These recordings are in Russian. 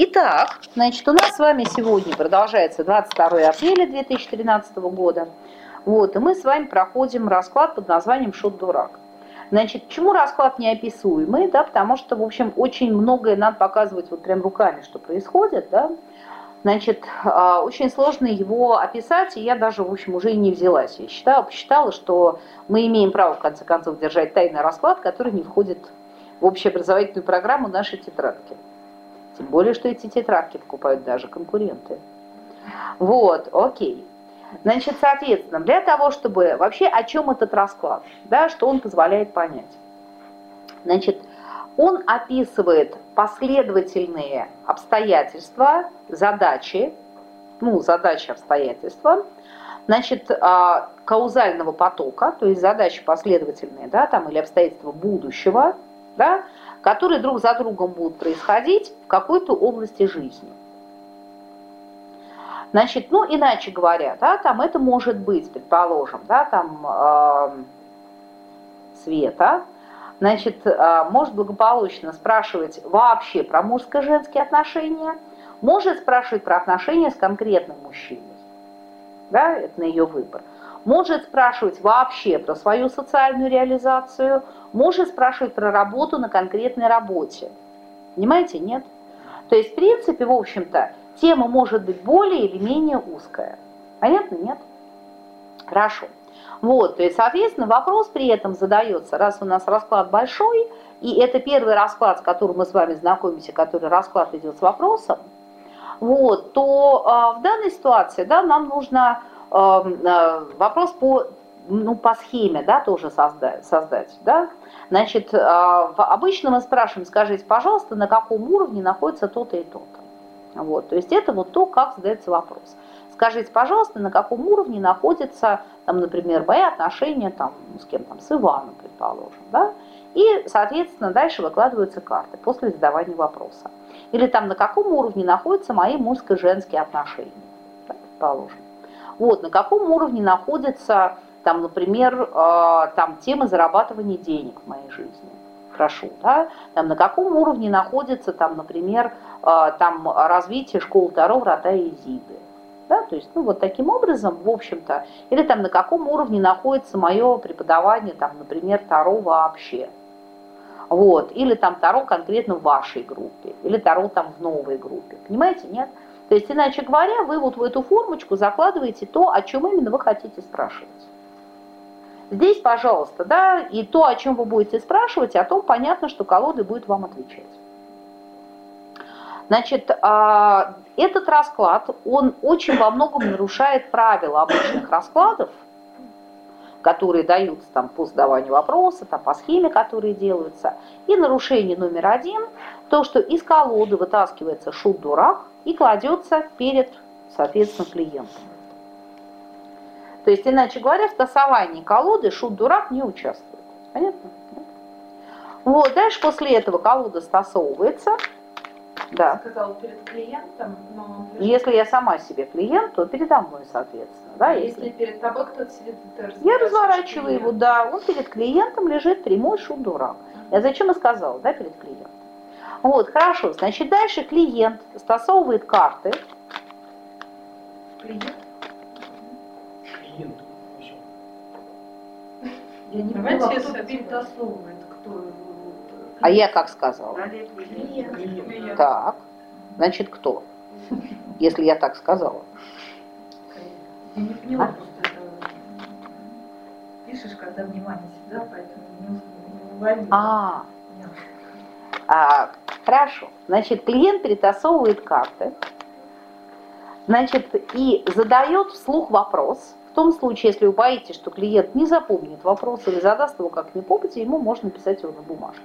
Итак, значит, у нас с вами сегодня продолжается 22 апреля 2013 года. Вот, и мы с вами проходим расклад под названием «Шут-дурак». Значит, почему расклад неописуемый? Да, потому что, в общем, очень многое надо показывать вот прям руками, что происходит, да. Значит, а, очень сложно его описать, и я даже, в общем, уже и не взялась. Я считала, посчитала, что мы имеем право, в конце концов, держать тайный расклад, который не входит в общеобразовательную программу нашей тетрадки. Тем более, что эти тетрадки покупают даже конкуренты. Вот, окей. Значит, соответственно, для того, чтобы вообще о чем этот расклад, да, что он позволяет понять. Значит, он описывает последовательные обстоятельства, задачи, ну, задачи обстоятельства, значит, а, каузального потока, то есть задачи последовательные, да, там, или обстоятельства будущего, да, которые друг за другом будут происходить в какой-то области жизни. Значит, ну, иначе говоря, да, там это может быть, предположим, да, там э, Света, значит, э, может благополучно спрашивать вообще про мужско-женские отношения, может спрашивать про отношения с конкретным мужчиной, да, это на ее выбор может спрашивать вообще про свою социальную реализацию, может спрашивать про работу на конкретной работе. Понимаете, нет? То есть, в принципе, в общем-то, тема может быть более или менее узкая. Понятно, нет? Хорошо. Вот, то есть, соответственно, вопрос при этом задается, раз у нас расклад большой, и это первый расклад, с которым мы с вами знакомимся, который расклад идет с вопросом, вот, то э, в данной ситуации да, нам нужно вопрос по, ну, по схеме да, тоже создать. создать да? Значит, э, обычно мы спрашиваем, скажите, пожалуйста, на каком уровне находится то-то и то-то. Вот, то есть это вот то, как задается вопрос. Скажите, пожалуйста, на каком уровне находятся, там, например, мои отношения там, с кем там, с Иваном, предположим, да? И, соответственно, дальше выкладываются карты после задавания вопроса. Или там на каком уровне находятся мои мужско-женские отношения, да, предположим. Вот, на каком уровне находится, там, например, э, там, тема зарабатывания денег в моей жизни. Прошу, да? Там, на каком уровне находится, там, например, э, там, развитие школы Таро, Врата и Изиды. Да, то есть, ну, вот таким образом, в общем-то, или там на каком уровне находится мое преподавание, там, например, Таро вообще. Вот, или там Таро конкретно в вашей группе, или Таро там в новой группе. Понимаете, нет? То есть, иначе говоря, вы вот в эту формочку закладываете то, о чем именно вы хотите спрашивать. Здесь, пожалуйста, да, и то, о чем вы будете спрашивать, о том понятно, что колоды будет вам отвечать. Значит, а, этот расклад, он очень во многом нарушает правила обычных раскладов, которые даются там по задаванию вопроса, там по схеме, которые делаются. И нарушение номер один, то, что из колоды вытаскивается шут-дурак, и кладется перед, соответственно, клиентом. То есть, иначе говоря, в тасовании колоды шут-дурак не участвует. Понятно? Вот, дальше после этого колода стасовывается. Да. Сказал перед клиентом, но... Если я сама себе клиент, то передо мной, соответственно. Да, а если... если перед тобой кто-то сидит, ты Я разворачиваю его, да. Он перед клиентом лежит прямой шут-дурак. Я зачем и сказала, да, перед клиентом. Вот, хорошо. Значит, дальше клиент стасовывает карты. Клиент? Клиент. Я не Давайте поняла, кто перетасовывает, кто его... А я как сказала? Так. Значит, кто? Если я так сказала. Я не поняла А? просто это... Пишешь, когда внимание всегда, поэтому не, уловила. А, а, хорошо. Значит, клиент перетасовывает карты. Значит, и задает вслух вопрос. В том случае, если вы боитесь, что клиент не запомнит вопрос или задаст его как не попадете, ему можно написать его на бумажке.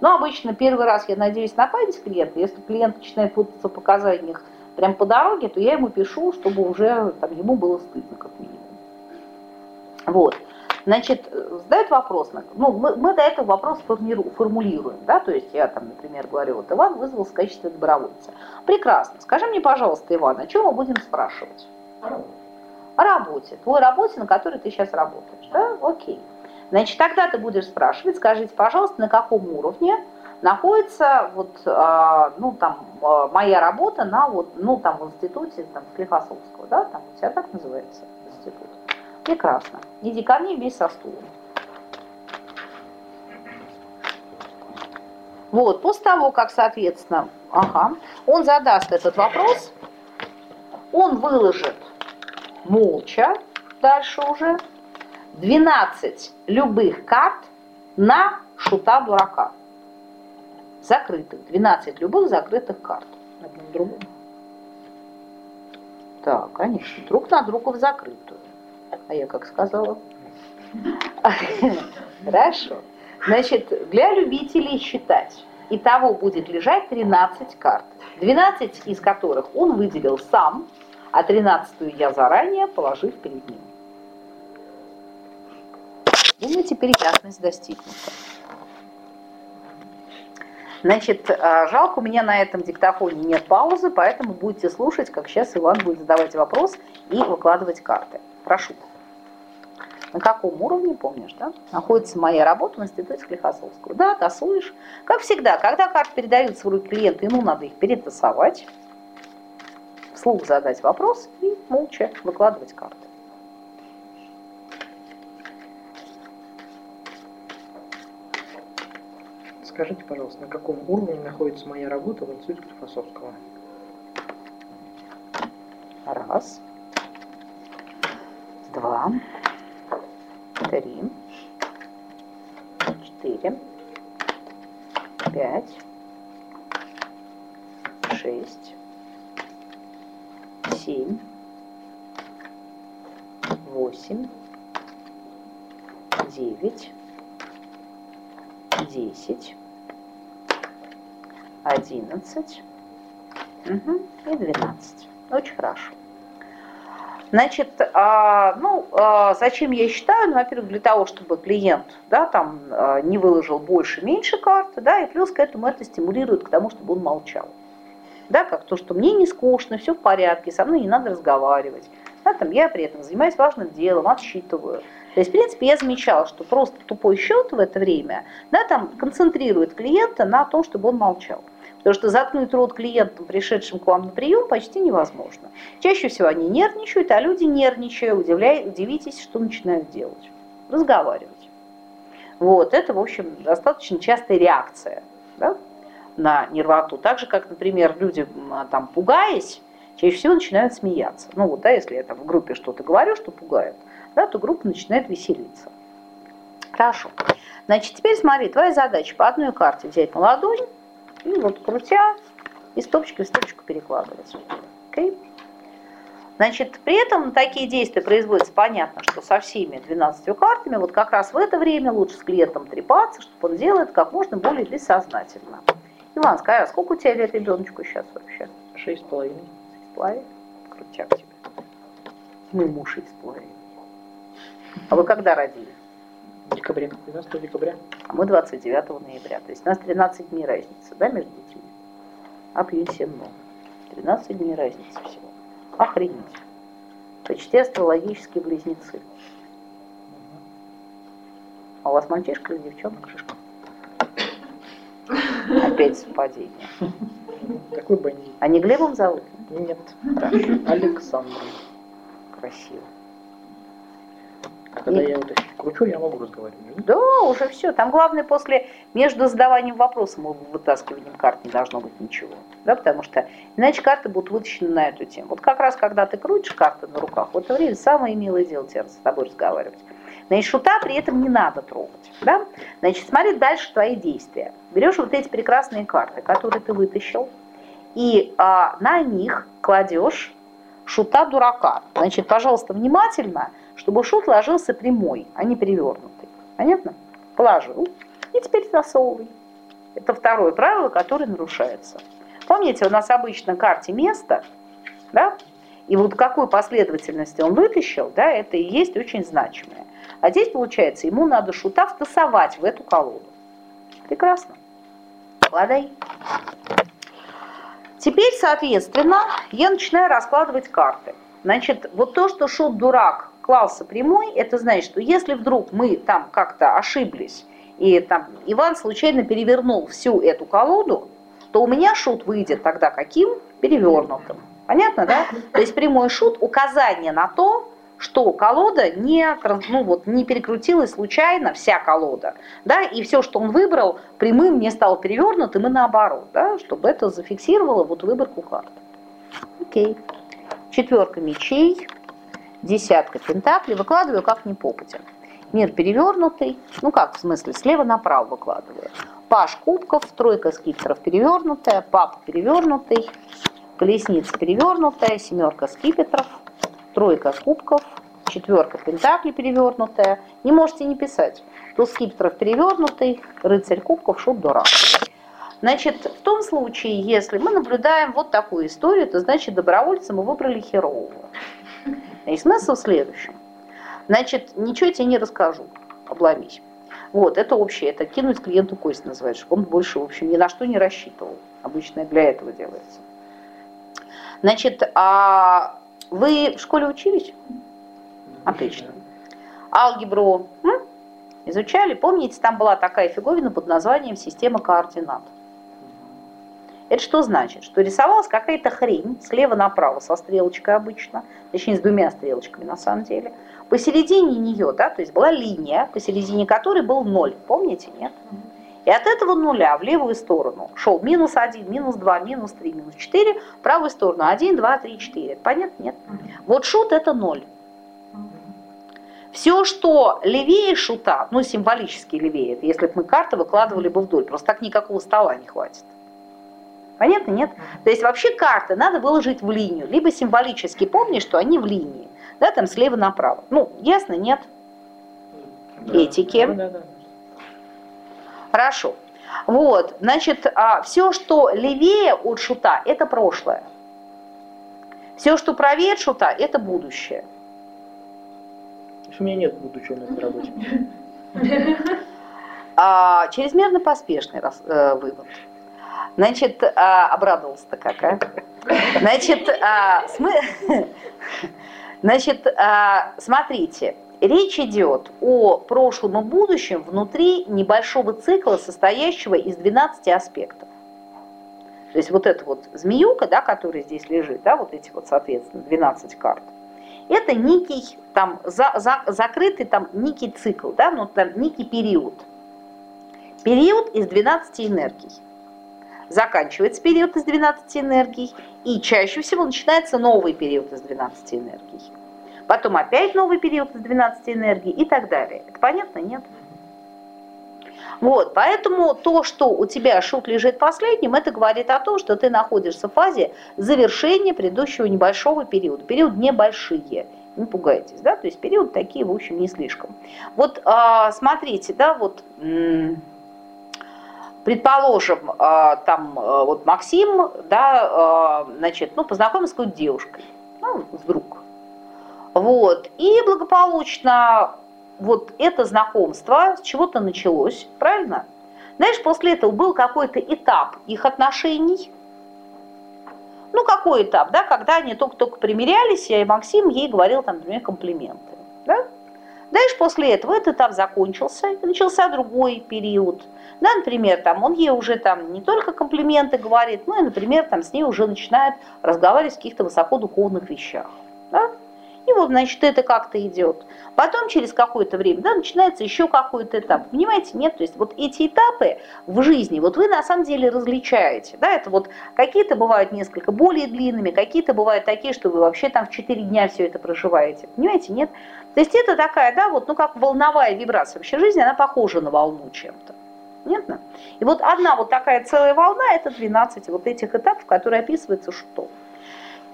Но обычно первый раз я надеюсь на память клиента. Если клиент начинает путаться в показаниях прям по дороге, то я ему пишу, чтобы уже там, ему было стыдно как минимум. Вот. Значит, э, задают вопрос, ну, мы, мы до этого вопрос формулируем, да, то есть я там, например, говорю, вот Иван вызвался в качестве добровольца. Прекрасно. Скажи мне, пожалуйста, Иван, о чем мы будем спрашивать? О работе, твой работе, на которой ты сейчас работаешь, да? Окей. Значит, тогда ты будешь спрашивать, скажите, пожалуйста, на каком уровне находится вот, а, ну, там, а, моя работа на вот, ну, там, в институте, там, Склифосовского, да, там, у тебя так называется институт. Прекрасно. Иди ко мне весь со стулом. Вот, после того, как, соответственно, ага, он задаст этот вопрос, он выложит молча, дальше уже, 12 любых карт на шута дурака. Закрытых. 12 любых закрытых карт. Одну другую. Так, конечно, друг на друга в закрытую. А я как сказала? Хорошо. Значит, для любителей считать. Итого будет лежать 13 карт, 12 из которых он выделил сам, а 13 я заранее положив перед ним. Думаю, теперь ясность достигнута. Значит, а, жалко, у меня на этом диктофоне нет паузы, поэтому будете слушать, как сейчас Иван будет задавать вопрос и выкладывать карты. Прошу. На каком уровне, помнишь, да? Находится моя работа в институте Склифосовского. Да, тасуешь. Как всегда, когда карты передаются в руки клиента, ему надо их перетасовать, вслух задать вопрос и молча выкладывать карты. Скажите, пожалуйста, на каком уровне находится моя работа в институте Склифосовского? Раз. Два. Три. Четыре. Пять. Шесть. Семь. Восемь. Девять. Десять. Одиннадцать. Угу. И двенадцать. Очень хорошо. Значит, а, ну, а, зачем я считаю? Ну, во-первых, для того, чтобы клиент, да, там, а, не выложил больше, меньше карты, да, и плюс к этому это стимулирует к тому, чтобы он молчал. Да, как то, что мне не скучно, все в порядке, со мной не надо разговаривать. Да, там, я при этом занимаюсь важным делом, отсчитываю. То есть, в принципе, я замечала, что просто тупой счет в это время, да, там, концентрирует клиента на том, чтобы он молчал. Потому что заткнуть рот клиентам, пришедшим к вам на прием, почти невозможно. Чаще всего они нервничают, а люди, нервничая, удивляй, удивитесь, что начинают делать. Разговаривать. Вот, это, в общем, достаточно частая реакция да, на нервоту. Так же, как, например, люди, там, пугаясь, чаще всего начинают смеяться. Ну вот, да, если я там в группе что-то говорю, что пугает, да, то группа начинает веселиться. Хорошо. Значит, теперь смотри, твоя задача по одной карте взять на ладонь, и вот крутя, из стопочки в стопочку перекладывать. Okay? Значит, при этом такие действия производятся, понятно, что со всеми 12 картами, вот как раз в это время лучше с клиентом трепаться, чтобы он делает как можно более бессознательно. Иван, скажи, а сколько у тебя лет ребеночку сейчас вообще? Шесть с половиной. Шесть с половиной? Крутяк тебе. Мы муж шесть с половиной. А вы когда родили? Декабре, 12 декабря. А мы 29 ноября. То есть у нас 13 дней разницы, да, между детьми? А пенсия много. 13 дней разницы всего. Охренеть. Почти астрологические близнецы. А у вас мальчишка или девчонка? Шишка. Опять совпадение. Такой бандит. А не Глебом зовут? Нет. Александр. Красиво. Когда я вот кручу, я могу разговаривать. Да, уже все. Там главное после между задаванием вопросом и вытаскиванием карт не должно быть ничего. Да, потому что иначе карты будут вытащены на эту тему. Вот как раз когда ты крутишь карты на руках, в это время самое милое дело тебе с тобой разговаривать. Значит, шута при этом не надо трогать. Да? Значит, смотри дальше твои действия. Берешь вот эти прекрасные карты, которые ты вытащил, и а, на них кладешь шута дурака. Значит, пожалуйста, внимательно чтобы шут ложился прямой, а не перевернутый. Понятно? Положил. И теперь засовывай. Это второе правило, которое нарушается. Помните, у нас обычно карте место, да? И вот какой последовательности он вытащил, да, это и есть очень значимое. А здесь, получается, ему надо шута втасовать в эту колоду. Прекрасно. Вкладай. Теперь, соответственно, я начинаю раскладывать карты. Значит, вот то, что шут дурак клался прямой, это значит, что если вдруг мы там как-то ошиблись и там Иван случайно перевернул всю эту колоду, то у меня шут выйдет тогда каким? Перевернутым. Понятно, да? То есть прямой шут – указание на то, что колода не, ну вот, не перекрутилась случайно, вся колода, да, и все, что он выбрал, прямым не стал перевернутым и наоборот, да, чтобы это зафиксировало вот выборку карт. Окей. Четверка мечей, десятка пентаклей, выкладываю как ни попадя. Мир перевернутый, ну как, в смысле, слева направо выкладываю. Паш кубков, тройка скипетров перевернутая, папа перевернутый, колесница перевернутая, семерка скипетров, тройка кубков, четверка пентаклей перевернутая. Не можете не писать. Туз скипетров перевернутый, рыцарь кубков, шут дурак. Значит, в том случае, если мы наблюдаем вот такую историю, то значит добровольца мы выбрали херового. И смысл в следующем. Значит, ничего я тебе не расскажу, обломись. Вот, это общее, это кинуть клиенту кость называется, чтобы он больше, в общем, ни на что не рассчитывал. Обычно для этого делается. Значит, а вы в школе учились? Отлично. Алгебру м? изучали? Помните, там была такая фиговина под названием система координат. Это что значит? Что рисовалась какая-то хрень слева направо со стрелочкой обычно, точнее с двумя стрелочками на самом деле. Посередине нее, да, то есть была линия, посередине которой был ноль. Помните, нет? И от этого нуля в левую сторону шел минус 1, минус 2, минус 3, минус 4, в правую сторону 1, 2, 3, 4. Понятно? Нет? Вот шут это ноль. Все, что левее шута, ну символически левее, если бы мы карты выкладывали бы вдоль, просто так никакого стола не хватит. Понятно, нет? То есть вообще карты надо выложить в линию, либо символически помни, что они в линии, да, там слева направо. Ну, ясно, нет? Да. Этики. Да, да, да. Хорошо. Вот, значит, а, все, что левее от шута, это прошлое. Все, что правее от шута, это будущее. У меня нет будущего на этой работе. А, чрезмерно поспешный раз, э, вывод. Значит, а, обрадовался-то как, а? Значит, а, смы... Значит, а, смотрите, Речь идет о прошлом и будущем внутри небольшого цикла, состоящего из 12 аспектов. То есть вот эта вот змеюка, да, которая здесь лежит, да, вот эти вот, соответственно, 12 карт, это некий там за, за, закрытый там некий цикл, да, ну там некий период. Период из 12 энергий. Заканчивается период из 12 энергий, и чаще всего начинается новый период из 12 энергий потом опять новый период из 12 энергий и так далее. Это понятно, нет? Вот, поэтому то, что у тебя шут лежит последним, это говорит о том, что ты находишься в фазе завершения предыдущего небольшого периода. Период небольшие, не пугайтесь, да, то есть период такие, в общем, не слишком. Вот а, смотрите, да, вот предположим, а, там а, вот Максим, да, значит, ну, познакомился с какой-то девушкой, ну, вдруг, вот. И благополучно вот это знакомство с чего-то началось, правильно? Знаешь, после этого был какой-то этап их отношений. Ну, какой этап, да, когда они только-только примирялись, и Максим ей говорил, там, например, комплименты. Да? Дальше после этого этот этап закончился, начался другой период. Да, например, там, он ей уже там не только комплименты говорит, ну и, например, там, с ней уже начинает разговаривать о каких-то высокодуховных вещах. Да? И вот, значит, это как-то идет. Потом через какое-то время, да, начинается еще какой-то этап. Понимаете, нет? То есть вот эти этапы в жизни, вот вы на самом деле различаете. Да, это вот какие-то бывают несколько более длинными, какие-то бывают такие, что вы вообще там в 4 дня все это проживаете. Понимаете, нет? То есть это такая, да, вот, ну как волновая вибрация. Вообще жизнь, она похожа на волну чем-то. Понятно? И вот одна вот такая целая волна, это 12 вот этих этапов, которые описываются что?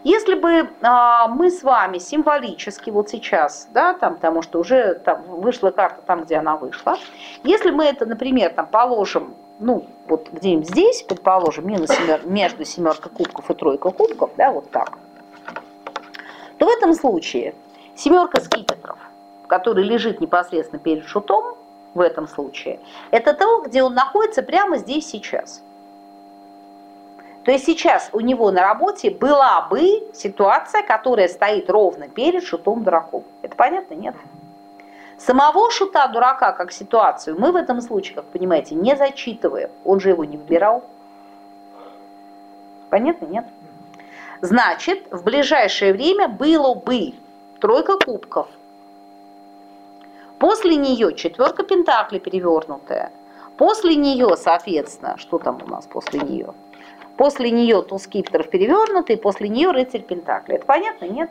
Если бы а, мы с вами символически вот сейчас, да, там, потому что уже там вышла карта там, где она вышла, если мы это, например, там положим, ну, вот где-нибудь здесь, предположим, минус семер, между семеркой кубков и тройкой кубков, да, вот так, то в этом случае семерка скипетров, который лежит непосредственно перед шутом, в этом случае, это то, где он находится прямо здесь сейчас – то есть сейчас у него на работе была бы ситуация, которая стоит ровно перед шутом драком. Это понятно, нет? Самого шута-дурака как ситуацию мы в этом случае, как понимаете, не зачитываем. Он же его не выбирал. Понятно, нет? Значит, в ближайшее время было бы тройка кубков. После нее четверка пентаклей перевернутая. После нее, соответственно, что там у нас после нее? После нее туз скипетров перевернутый, после нее рыцарь пентаклей. Это понятно, нет?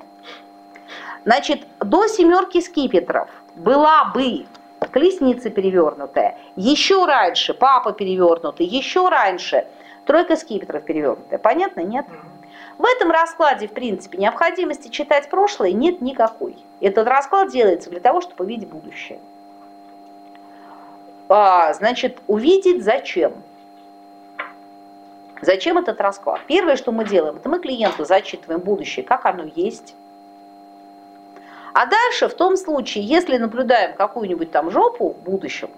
Значит, до семерки скипетров была бы колесница перевернутая, еще раньше папа перевернутый, еще раньше тройка скипетров перевернутая. Понятно, нет? В этом раскладе, в принципе, необходимости читать прошлое нет никакой. Этот расклад делается для того, чтобы увидеть будущее. А, значит, увидеть зачем? Зачем этот расклад? Первое, что мы делаем, это мы клиенту зачитываем будущее, как оно есть. А дальше, в том случае, если наблюдаем какую-нибудь там жопу в будущем,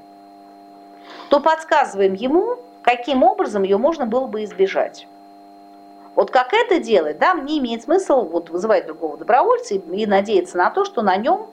то подсказываем ему, каким образом ее можно было бы избежать. Вот как это делать, да, мне имеет смысл вот вызывать другого добровольца и, и надеяться на то, что на нем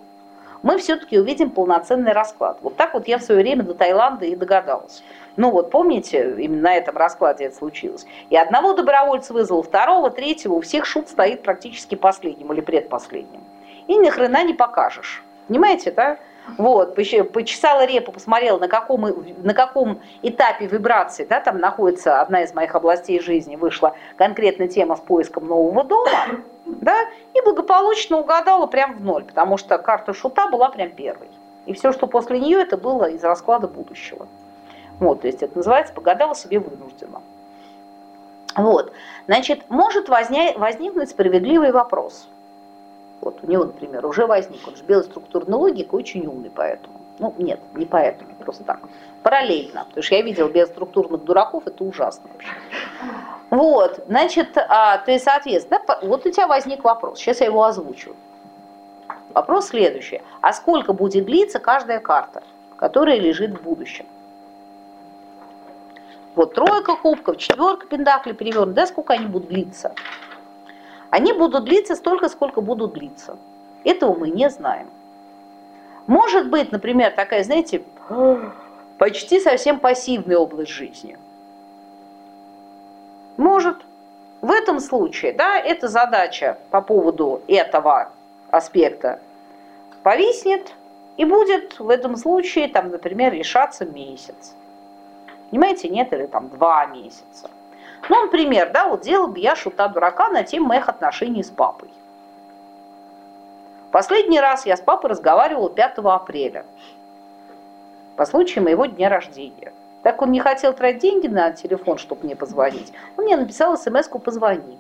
мы все-таки увидим полноценный расклад. Вот так вот я в свое время до Таиланда и догадалась. Ну вот помните, именно на этом раскладе это случилось. И одного добровольца вызвал, второго, третьего, у всех шут стоит практически последним или предпоследним. И ни хрена не покажешь. Понимаете, да? Вот, почесала репу, посмотрела, на каком, на каком этапе вибрации да, там находится одна из моих областей жизни, вышла конкретная тема с поиском нового дома, да, и благополучно угадала прям в ноль, потому что карта шута была прям первой. И все, что после нее, это было из расклада будущего. Вот, то есть это называется «погадала себе вынужденно». Вот, значит, может возня... возникнуть справедливый вопрос – вот у него, например, уже возник, он же структурный логик, очень умный поэтому. Ну, нет, не поэтому, просто так. Параллельно, потому что я видел белоструктурных дураков, это ужасно вообще. Вот, значит, а, то есть, соответственно, вот у тебя возник вопрос, сейчас я его озвучу. Вопрос следующий. А сколько будет длиться каждая карта, которая лежит в будущем? Вот тройка кубков, четверка пентаклей перевернут, да, сколько они будут длиться? Они будут длиться столько, сколько будут длиться. Этого мы не знаем. Может быть, например, такая, знаете, почти совсем пассивная область жизни. Может. В этом случае, да, эта задача по поводу этого аспекта повиснет и будет в этом случае, там, например, решаться месяц. Понимаете, нет, или там два месяца. Ну, например, да, вот делал бы я шута-дурака на тему моих отношений с папой. Последний раз я с папой разговаривала 5 апреля, по случаю моего дня рождения. Так он не хотел тратить деньги на телефон, чтобы мне позвонить. Он мне написал смс-ку «позвони».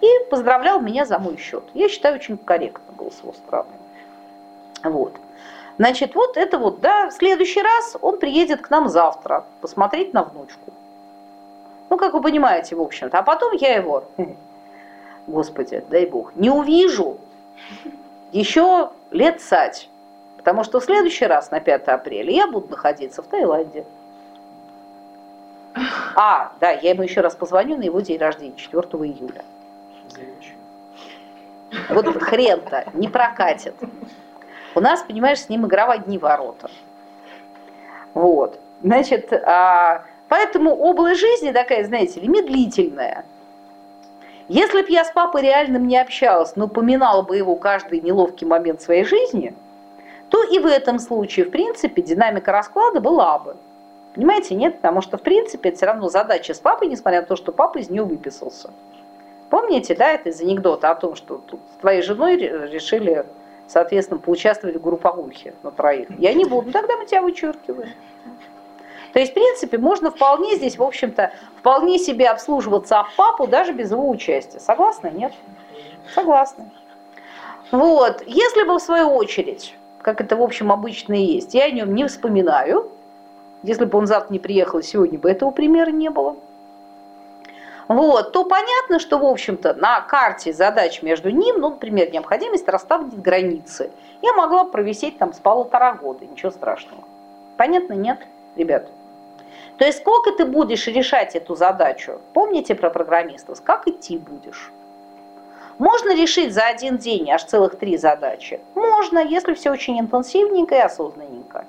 И поздравлял меня за мой счет. Я считаю, очень корректно было с его стороны. Вот. Значит, вот это вот, да, в следующий раз он приедет к нам завтра посмотреть на внучку. Ну, как вы понимаете, в общем-то. А потом я его, господи, дай бог, не увижу еще лет сать. Потому что в следующий раз, на 5 апреля, я буду находиться в Таиланде. А, да, я ему еще раз позвоню на его день рождения, 4 июля. Вот хрен-то не прокатит. У нас, понимаешь, с ним игра в одни ворота. Вот. Значит, а, Поэтому область жизни такая, знаете ли, медлительная. Если бы я с папой реальным не общалась, но поминала бы его каждый неловкий момент своей жизни, то и в этом случае, в принципе, динамика расклада была бы. Понимаете, нет? Потому что, в принципе, это все равно задача с папой, несмотря на то, что папа из нее выписался. Помните, да, это из анекдота о том, что тут с твоей женой решили, соответственно, поучаствовать в групповухе на троих. Я не буду, тогда мы тебя вычеркиваем. То есть, в принципе, можно вполне здесь, в общем-то, вполне себе обслуживаться об папу даже без его участия. Согласны? Нет? Согласны. Вот. Если бы, в свою очередь, как это, в общем, обычно и есть, я о нем не вспоминаю, если бы он завтра не приехал, сегодня бы этого примера не было, вот, то понятно, что, в общем-то, на карте задач между ним, ну, например, необходимость расставить границы. Я могла провисеть там с полутора года, ничего страшного. Понятно, нет, ребят? То есть сколько ты будешь решать эту задачу? Помните про программистов? Как идти будешь? Можно решить за один день аж целых три задачи? Можно, если все очень интенсивненько и осознанненько.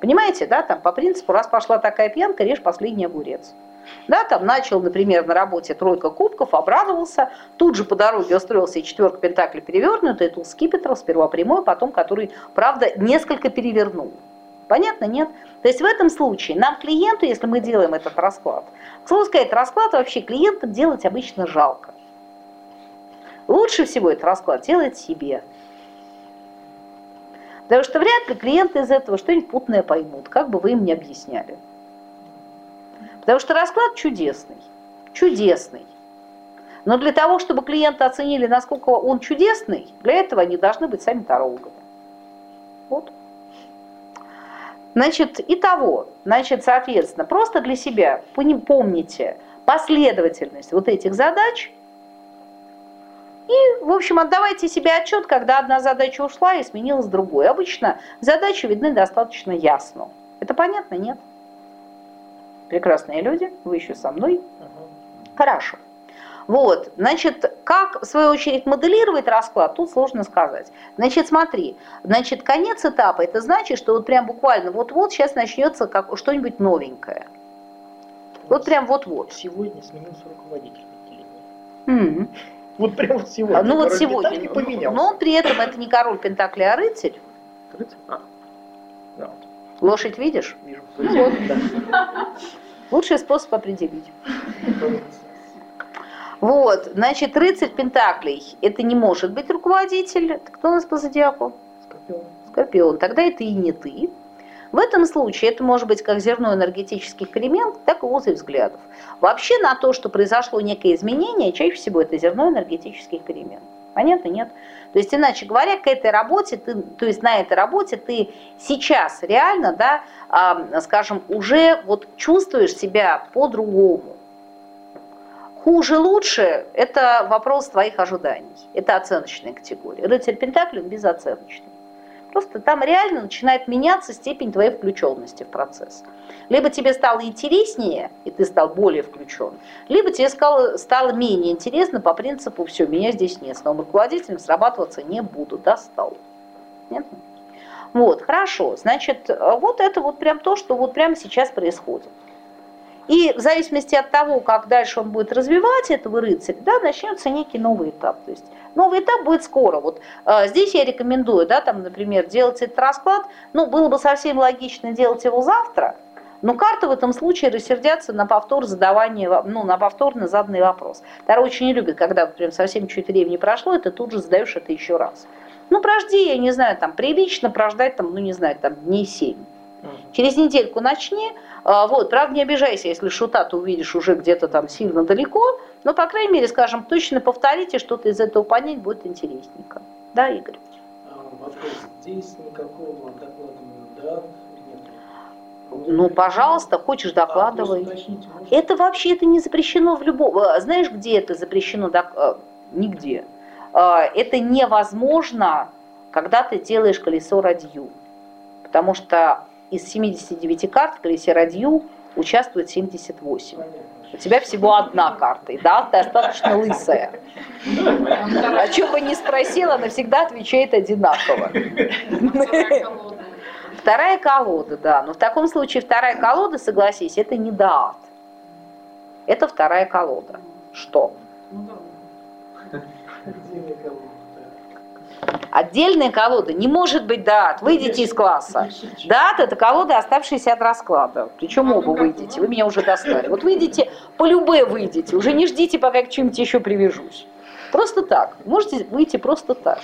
Понимаете, да, там по принципу, раз пошла такая пьянка, режь последний огурец. Да, там начал, например, на работе тройка кубков, обрадовался, тут же по дороге устроился и четверка пентаклей перевернутый, туз скипетров, сперва прямой, потом который, правда, несколько перевернул. Понятно, нет? То есть в этом случае нам клиенту, если мы делаем этот расклад, к слову сказать, расклад вообще клиентам делать обычно жалко. Лучше всего этот расклад делать себе. Потому что вряд ли клиенты из этого что-нибудь путное поймут, как бы вы им не объясняли. Потому что расклад чудесный, чудесный. Но для того, чтобы клиенты оценили, насколько он чудесный, для этого они должны быть сами тарологами. Вот. Значит, и того, значит, соответственно, просто для себя помните последовательность вот этих задач и, в общем, отдавайте себе отчет, когда одна задача ушла и сменилась другой. Обычно задачи видны достаточно ясно. Это понятно, нет? прекрасные люди, вы еще со мной. Хорошо. Вот, значит, как, в свою очередь, моделировать расклад, тут сложно сказать. Значит, смотри, значит, конец этапа, это значит, что вот прям буквально вот-вот сейчас начнется как что-нибудь новенькое. Вот прям вот-вот. Сегодня сменился руководитель Mm-hmm. Вот прям вот сегодня. Ну вот сегодня. Поменялся. Но при этом это не король Пентакли, а рыцарь. Рыцарь? А. Да. Лошадь видишь? Вижу. Ну, вот, да. Лучший способ определить. Вот, значит, рыцарь Пентаклей, это не может быть руководитель. Кто у нас по зодиаку? Скорпион. Скорпион. Тогда это и не ты. В этом случае это может быть как зерно энергетических перемен, так и узы взглядов. Вообще на то, что произошло некое изменение, чаще всего это зерно энергетических перемен. Понятно? Нет. То есть, иначе говоря, к этой работе, ты, то есть на этой работе ты сейчас реально, да, э, скажем, уже вот чувствуешь себя по-другому. Хуже, лучше – это вопрос твоих ожиданий. Это оценочная категория. Рыцарь Пентаклей безоценочный. Просто там реально начинает меняться степень твоей включенности в процесс. Либо тебе стало интереснее, и ты стал более включен, либо тебе стало, стало менее интересно по принципу «все, меня здесь нет, с новым руководителем срабатываться не буду, достал». Нет? Вот, хорошо, значит, вот это вот прям то, что вот прямо сейчас происходит. И в зависимости от того, как дальше он будет развивать этого рыцаря, да, начнется некий новый этап. То есть новый этап будет скоро. Вот э, здесь я рекомендую, да, там, например, делать этот расклад. Ну, было бы совсем логично делать его завтра, но карты в этом случае рассердятся на повтор задавания, ну, на повторно заданный вопрос. Таро очень не любит, когда прям совсем чуть времени прошло, и ты тут же задаешь это еще раз. Ну, прожди, я не знаю, там, прилично прождать, там, ну, не знаю, там, дней семь. Через недельку начни, а, вот, правда, не обижайся, если шута ты увидишь уже где-то там сильно далеко, но, по крайней мере, скажем, точно повторите, что-то из этого понять будет интересненько. Да, Игорь? А, вопрос. Здесь никакого да, нет? Ну, пожалуйста, хочешь а, докладывай. А, это вообще это не запрещено в любом... А, знаешь, где это запрещено? Нигде. Это невозможно, когда ты делаешь колесо радью. Потому что из 79 карт в колесе радью участвует 78. У тебя всего одна карта, и да, ты достаточно лысая. О чем бы ни спросила, она всегда отвечает одинаково. Вторая колода, да. Но в таком случае вторая колода, согласись, это не даат. Это вторая колода. Что? Ну Отдельная колода не может быть дат. Выйдите из класса. Дат – это колода, оставшаяся от расклада. Причем оба выйдете. Вы меня уже достали. Вот выйдете, по любе выйдете. Уже не ждите, пока к чему-нибудь еще привяжусь. Просто так. Можете выйти просто так.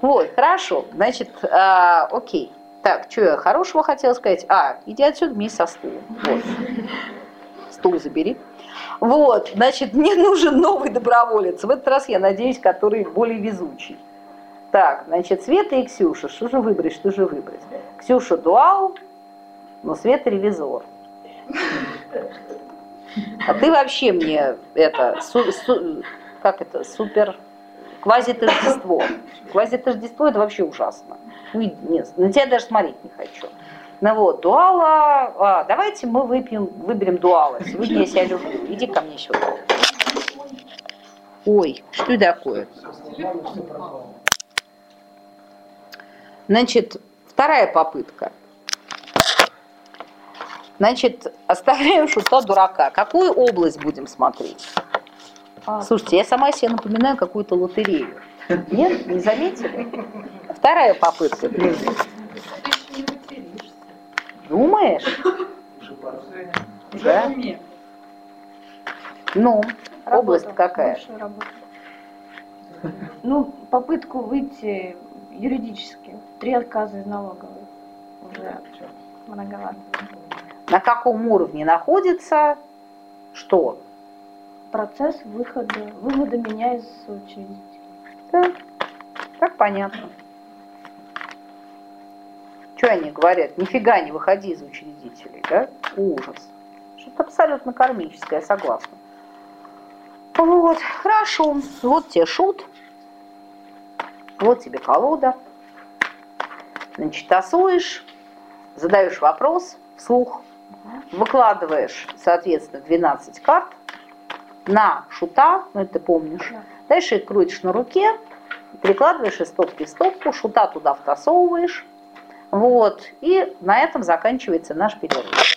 Вот, хорошо. Значит, а, окей. Так, что я хорошего хотела сказать? А, иди отсюда вместе со стулом. Вот. Стул забери. Вот, значит, мне нужен новый доброволец. В этот раз, я надеюсь, который более везучий. Так, значит, Света и Ксюша. Что же выбрать, что же выбрать? Ксюша дуал, но Света ревизор. А ты вообще мне это, су, су, как это, супер, квази-тождество. Квази-тождество это вообще ужасно. Нет, на тебя даже смотреть не хочу. Ну вот, дуала, а, давайте мы выпьем, выберем дуала. Сегодня я себя люблю. Иди ко мне сюда. Ой, что такое? Все нормально, все пропало. Значит, вторая попытка. Значит, оставляем шута дурака. Какую область будем смотреть? А, Слушайте, я сама себе напоминаю какую-то лотерею. Нет, не заметили? Вторая попытка. Думаешь? Да? Ну, область какая? Ну, попытку выйти юридически. Три отказа из налоговой. Уже многовато. На каком уровне находится что? Процесс выхода, вывода меня из учредителя. Так, так понятно. Что они говорят? Нифига не выходи из учредителей, да? Ужас. Что-то абсолютно кармическое, я согласна. Вот, хорошо. Вот тебе шут. Вот тебе колода. Значит, тасуешь, задаешь вопрос вслух, выкладываешь, соответственно, 12 карт на шута, ну это ты помнишь. Да. Дальше их крутишь на руке, перекладываешь из стопки в стопку, шута туда втасовываешь. Вот. И на этом заканчивается наш перерыв.